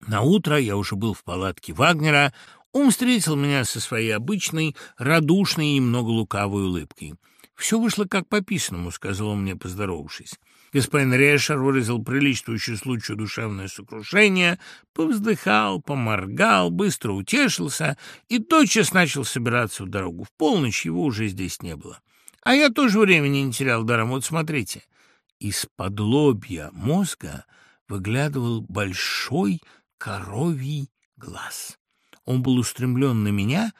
На утро я уже был в палатке Вагнера. Он встретил меня со своей обычной, радушной и много лукавой улыбкой. «Все вышло как по писанному», — сказал он мне, поздоровавшись. Господин Решер выразил приличествующий случаю душевное сокрушение, повздыхал, поморгал, быстро утешился и тотчас начал собираться в дорогу. В полночь его уже здесь не было. А я тоже времени не терял даром. Вот смотрите — из-под лобья мозга выглядывал большой коровий глаз. Он был устремлен на меня,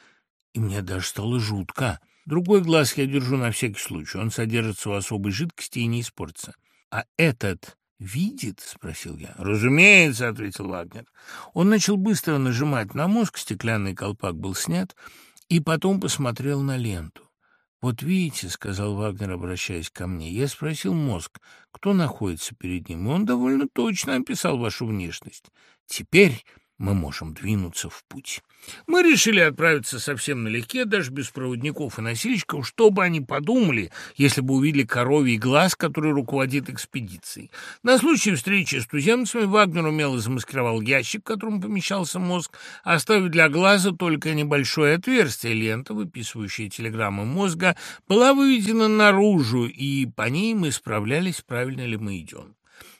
и мне даже стало жутко. Другой глаз я держу на всякий случай. Он содержится в особой жидкости и не испортится. А этот видит?» — спросил я. «Разумеется», — ответил Вагнер. Он начал быстро нажимать на мозг, стеклянный колпак был снят, и потом посмотрел на ленту. «Вот видите», — сказал Вагнер, обращаясь ко мне, — «я спросил мозг, кто находится перед ним, и он довольно точно описал вашу внешность. Теперь мы можем двинуться в путь. Мы решили отправиться совсем налегке, даже без проводников и носильщиков, чтобы они подумали, если бы увидели коровий глаз, который руководит экспедицией. На случай встречи с туземцами Вагнер умело замаскировал ящик, в котором помещался мозг, оставив для глаза только небольшое отверстие. Лента, выписывающая телеграммы мозга, была выведена наружу, и по ней мы справлялись, правильно ли мы идем.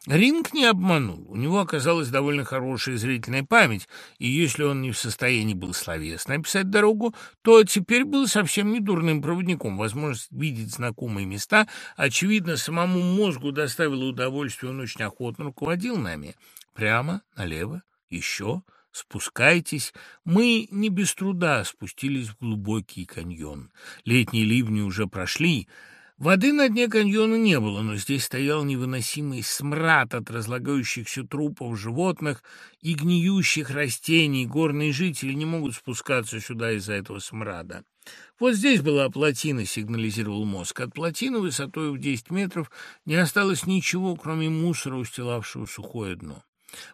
Ринг не обманул. У него оказалась довольно хорошая зрительная память, и если он не в состоянии был словесно описать дорогу, то теперь был совсем не дурным проводником. Возможность видеть знакомые места, очевидно, самому мозгу доставило удовольствие, он очень охотно руководил нами. Прямо, налево, еще, спускайтесь. Мы не без труда спустились в глубокий каньон. Летние ливни уже прошли, Воды на дне каньона не было, но здесь стоял невыносимый смрад от разлагающихся трупов животных и гниющих растений. Горные жители не могут спускаться сюда из-за этого смрада. Вот здесь была плотина, сигнализировал мозг. От плотины высотой в 10 метров не осталось ничего, кроме мусора, устилавшего сухое дно.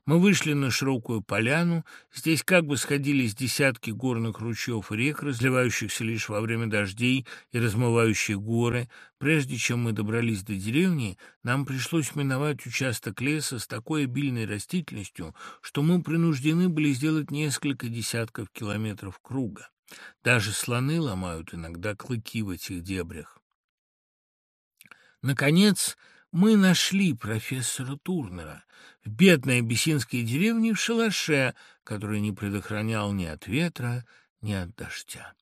Мы вышли на широкую поляну. Здесь как бы сходились десятки горных ручьев и рек, разливающихся лишь во время дождей и размывающих горы. Прежде чем мы добрались до деревни, нам пришлось миновать участок леса с такой обильной растительностью, что мы принуждены были сделать несколько десятков километров круга. Даже слоны ломают иногда клыки в этих дебрях. Наконец, мы нашли профессора Турнера в бедной абиссинской деревне в шалаше, который не предохранял ни от ветра, ни от дождя.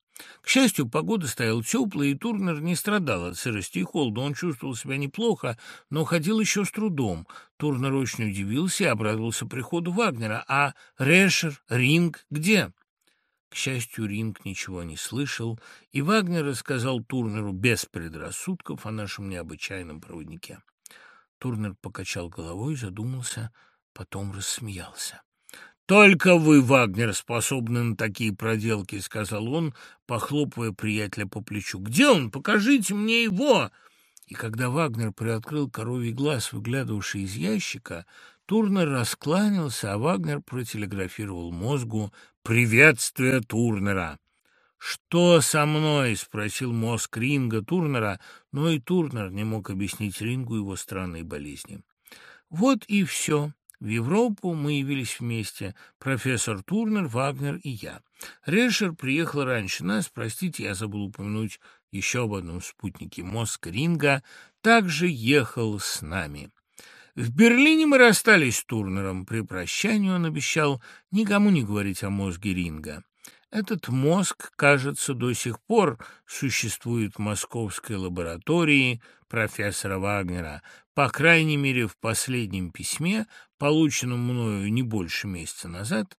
К счастью, погода стояла теплая, и Турнер не страдал от сырости и холода. Он чувствовал себя неплохо, но ходил еще с трудом. Турнер очень удивился и обрадовался приходу Вагнера. «А Решер, Ринг где?» К счастью, Ринг ничего не слышал, и Вагнер рассказал Турнеру без предрассудков о нашем необычайном проводнике. Турнер покачал головой, задумался, потом рассмеялся. «Только вы, Вагнер, способны на такие проделки», — сказал он, похлопывая приятеля по плечу. «Где он? Покажите мне его!» И когда Вагнер приоткрыл коровий глаз, выглядывавший из ящика, Турнер раскланялся, а Вагнер протелеграфировал мозгу «Приветствие Турнера!» «Что со мной?» — спросил мозг Ринга Турнера, но и Турнер не мог объяснить Рингу его странные болезни. Вот и все. В Европу мы явились вместе, профессор Турнер, Вагнер и я. Решер приехал раньше нас, простите, я забыл упомянуть еще об одном спутнике. Мозг Ринга также ехал с нами. В Берлине мы расстались с Турнером. При прощании он обещал никому не говорить о мозге Ринга. Этот мозг, кажется, до сих пор существует в московской лаборатории профессора Вагнера. По крайней мере, в последнем письме, полученном мною не больше месяца назад,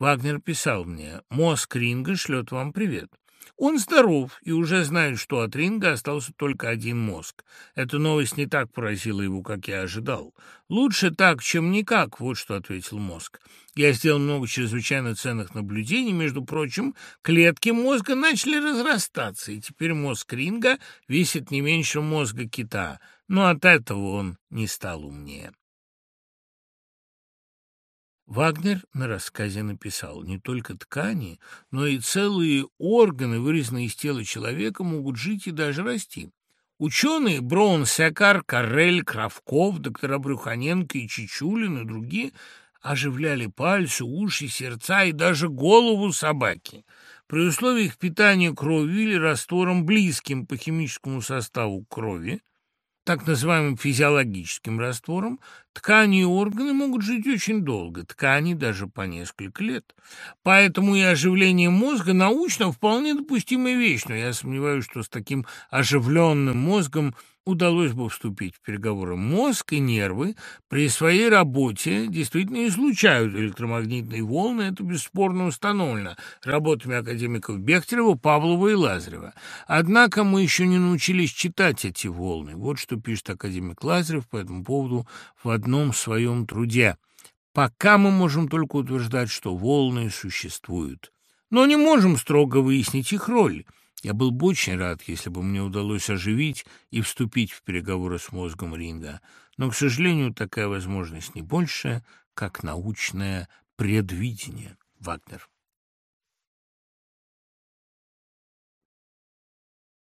Вагнер писал мне «Мозг Ринга шлет вам привет». Он здоров и уже знает, что от ринга остался только один мозг. Эта новость не так поразила его, как я ожидал. «Лучше так, чем никак», — вот что ответил мозг. Я сделал много чрезвычайно ценных наблюдений. Между прочим, клетки мозга начали разрастаться, и теперь мозг ринга весит не меньше мозга кита. Но от этого он не стал умнее. Вагнер на рассказе написал, не только ткани, но и целые органы, вырезанные из тела человека, могут жить и даже расти. Ученые Браун, Сякар, Карель, Кравков, доктора Брюханенко и Чичулин и другие оживляли пальцы, уши, сердца и даже голову собаки. При условии их питания кровью или раствором близким по химическому составу крови – так называемым физиологическим раствором, ткани и органы могут жить очень долго, ткани даже по несколько лет. Поэтому и оживление мозга научно вполне допустимая вещь, но я сомневаюсь, что с таким оживленным мозгом удалось бы вступить в переговоры. Мозг и нервы при своей работе действительно излучают электромагнитные волны, это бесспорно установлено работами академиков Бехтерева, Павлова и Лазарева. Однако мы еще не научились читать эти волны. Вот что пишет академик Лазарев по этому поводу в одном своем труде. Пока мы можем только утверждать, что волны существуют, но не можем строго выяснить их роль. Я был бы очень рад, если бы мне удалось оживить и вступить в переговоры с мозгом Ринга, но, к сожалению, такая возможность не больше, как научное предвидение. Вагнер.